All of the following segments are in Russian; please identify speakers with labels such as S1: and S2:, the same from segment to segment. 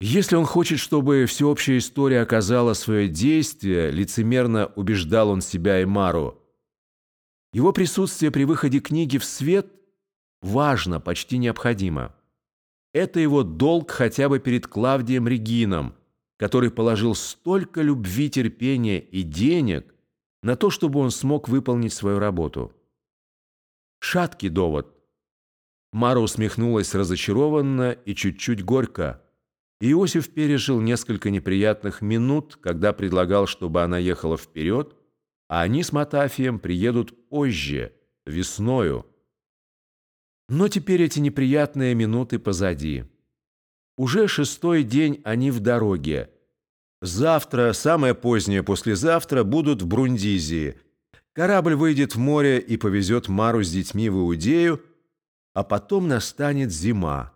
S1: Если он хочет, чтобы всеобщая история оказала свое действие, лицемерно убеждал он себя и Мару, его присутствие при выходе книги в свет важно, почти необходимо. Это его долг хотя бы перед Клавдием Регином, который положил столько любви, терпения и денег на то, чтобы он смог выполнить свою работу. Шаткий довод. Мара усмехнулась разочарованно и чуть-чуть горько. Иосиф пережил несколько неприятных минут, когда предлагал, чтобы она ехала вперед, а они с Матафием приедут позже, весною. Но теперь эти неприятные минуты позади. Уже шестой день они в дороге. Завтра, самое позднее послезавтра, будут в Брундизии. Корабль выйдет в море и повезет Мару с детьми в Иудею, а потом настанет зима.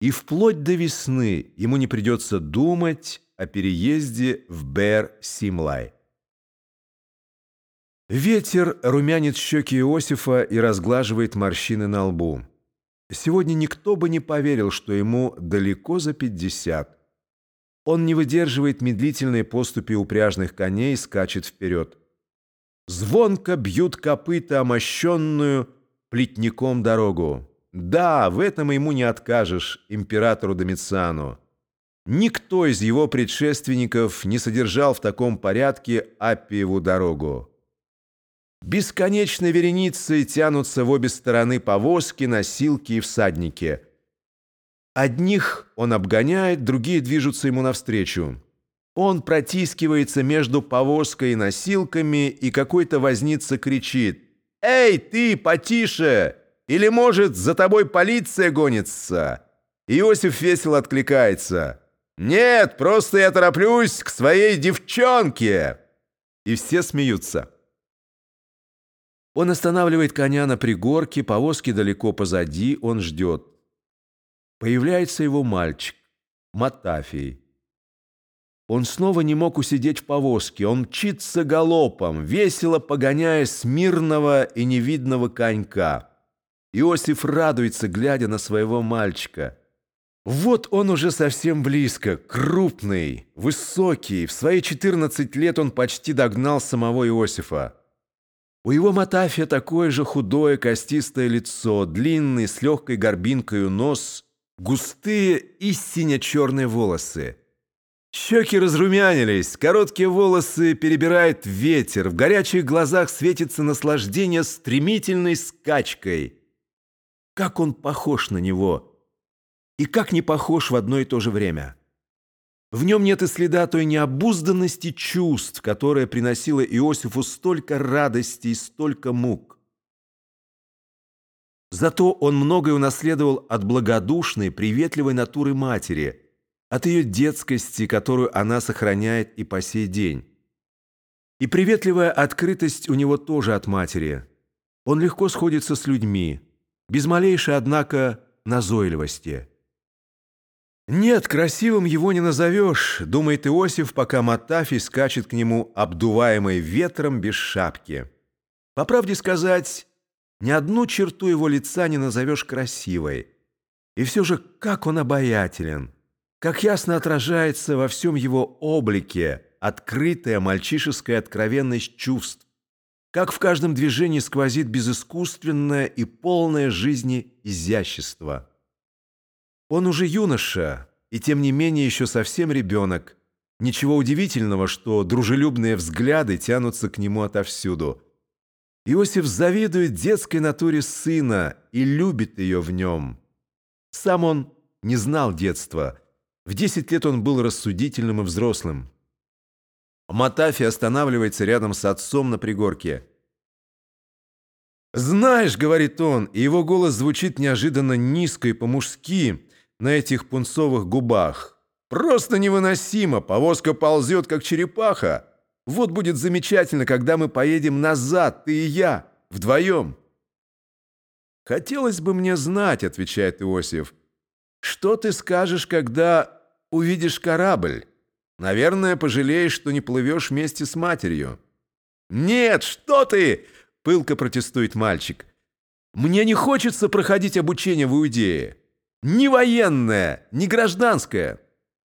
S1: И вплоть до весны ему не придется думать о переезде в Бер-Симлай. Ветер румянит щеки Иосифа и разглаживает морщины на лбу. Сегодня никто бы не поверил, что ему далеко за пятьдесят. Он не выдерживает медлительной поступи упряжных коней и скачет вперед. Звонко бьют копыта омощенную плетником дорогу. Да, в этом ему не откажешь, императору Домициану. Никто из его предшественников не содержал в таком порядке Аппиеву дорогу. Бесконечной вереницей тянутся в обе стороны повозки, носилки и всадники. Одних он обгоняет, другие движутся ему навстречу. Он протискивается между повозкой и носилками, и какой-то возница кричит «Эй, ты, потише!» Или, может, за тобой полиция гонится?» Иосиф весело откликается. «Нет, просто я тороплюсь к своей девчонке!» И все смеются. Он останавливает коня на пригорке, повозки далеко позади, он ждет. Появляется его мальчик, Матафий. Он снова не мог усидеть в повозке, он мчится галопом, весело погоняя смирного и невидного конька. Иосиф радуется, глядя на своего мальчика. Вот он уже совсем близко, крупный, высокий. В свои 14 лет он почти догнал самого Иосифа. У его Матафия такое же худое костистое лицо, длинный, с легкой горбинкой нос, густые и сине-черные волосы. Щеки разрумянились, короткие волосы перебирает ветер, в горячих глазах светится наслаждение стремительной скачкой – как он похож на него! И как не похож в одно и то же время! В нем нет и следа той необузданности чувств, которая приносила Иосифу столько радости и столько мук. Зато он многое унаследовал от благодушной, приветливой натуры матери, от ее детскости, которую она сохраняет и по сей день. И приветливая открытость у него тоже от матери. Он легко сходится с людьми, без малейшей, однако, назойливости. «Нет, красивым его не назовешь», — думает Иосиф, пока Матафий скачет к нему, обдуваемый ветром без шапки. По правде сказать, ни одну черту его лица не назовешь красивой. И все же, как он обаятелен, как ясно отражается во всем его облике открытая мальчишеская откровенность чувств, как в каждом движении сквозит безыскусственное и полное жизни изящество. Он уже юноша, и тем не менее еще совсем ребенок. Ничего удивительного, что дружелюбные взгляды тянутся к нему отовсюду. Иосиф завидует детской натуре сына и любит ее в нем. Сам он не знал детства. В десять лет он был рассудительным и взрослым. Матафи останавливается рядом с отцом на пригорке. «Знаешь», — говорит он, и его голос звучит неожиданно низко и по-мужски на этих пунцовых губах. «Просто невыносимо, повозка ползет, как черепаха. Вот будет замечательно, когда мы поедем назад, ты и я, вдвоем». «Хотелось бы мне знать», — отвечает Иосиф, «что ты скажешь, когда увидишь корабль?» Наверное, пожалеешь, что не плывешь вместе с матерью». «Нет, что ты!» — пылко протестует мальчик. «Мне не хочется проходить обучение в Иудее. Ни военное, ни гражданское.